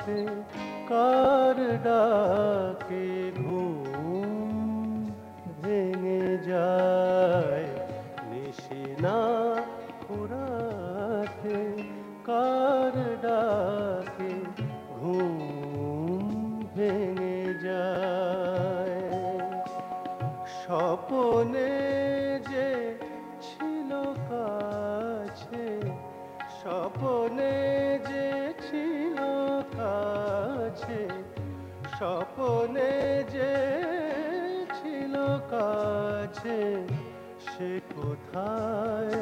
না কার ডাকে ঘুম ভেঙে যায়? নিশি না ফুরাতে কার ডাকে ঘুম ভেঙে যায়? স্বপনে স্বপনে যে ছিল কাছে, সে কোথায়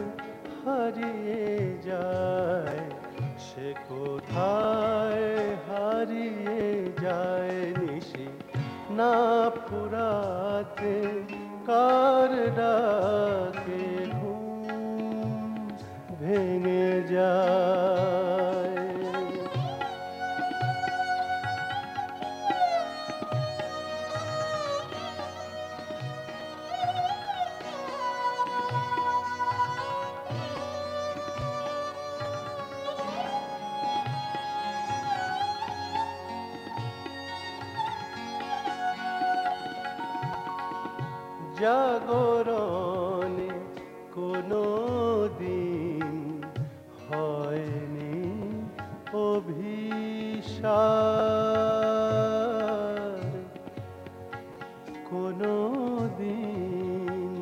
হারিয়ে যায়? সে কোথায় হারিয়ে যায় নিশি না ফুরাতে কার ডাকে ঘুম ভেঙে যায়? জাগরণে কোনো দিন হয়নি অভিসার কোনো দিন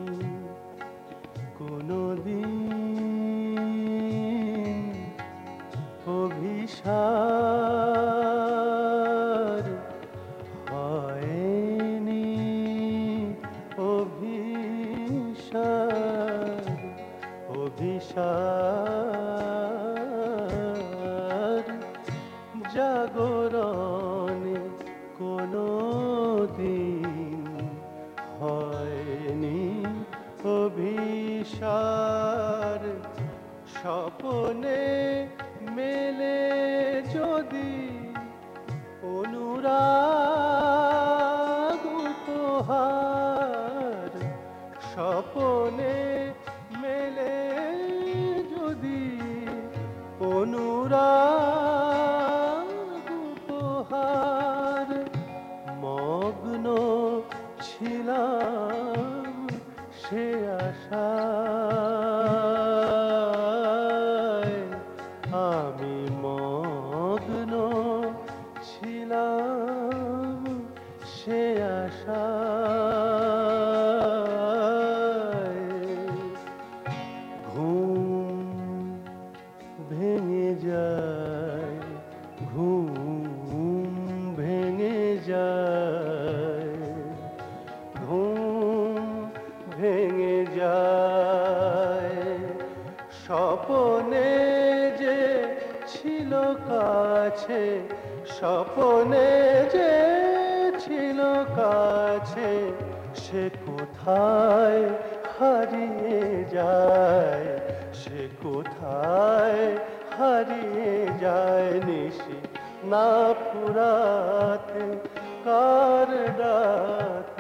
কোনো দিন অভিসার জাগরণে কোনো দিন হয়নি অভিসার স্বপনে মেলে যদি অনুরাগ উপহার স্বপনে সে স্বপনে যে ছিল কাছে, স্বপনে যে ছিল কাছে, সে কোথায় হারিয়ে যায়? সে কোথায় হারিয়ে যায় নিশি? না ফুরাতে কার ডাক